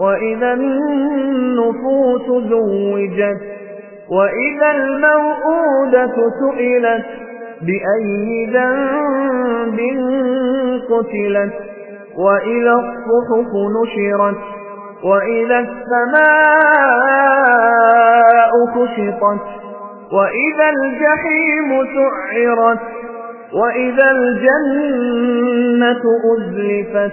وإذا النفوس زوجت وإذا الموءودة سئلت بأي ذنب قتلت وإذا الصحف نشرت وإذا السماء كشطت وإذا الجحيم سعرت وإذا الجنة أزلفت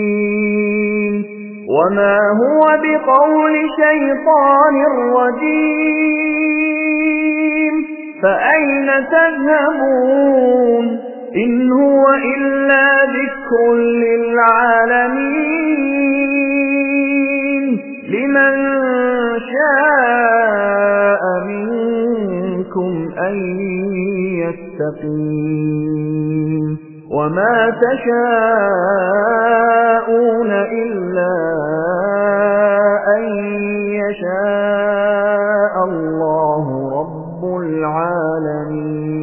وما هو بقول شيطان رجيم فأين تذهبون إن هو إلا ذكر للعالمين لمن شاء منكم أن يستقيم وما تشاءون يشاء الله رب العالمين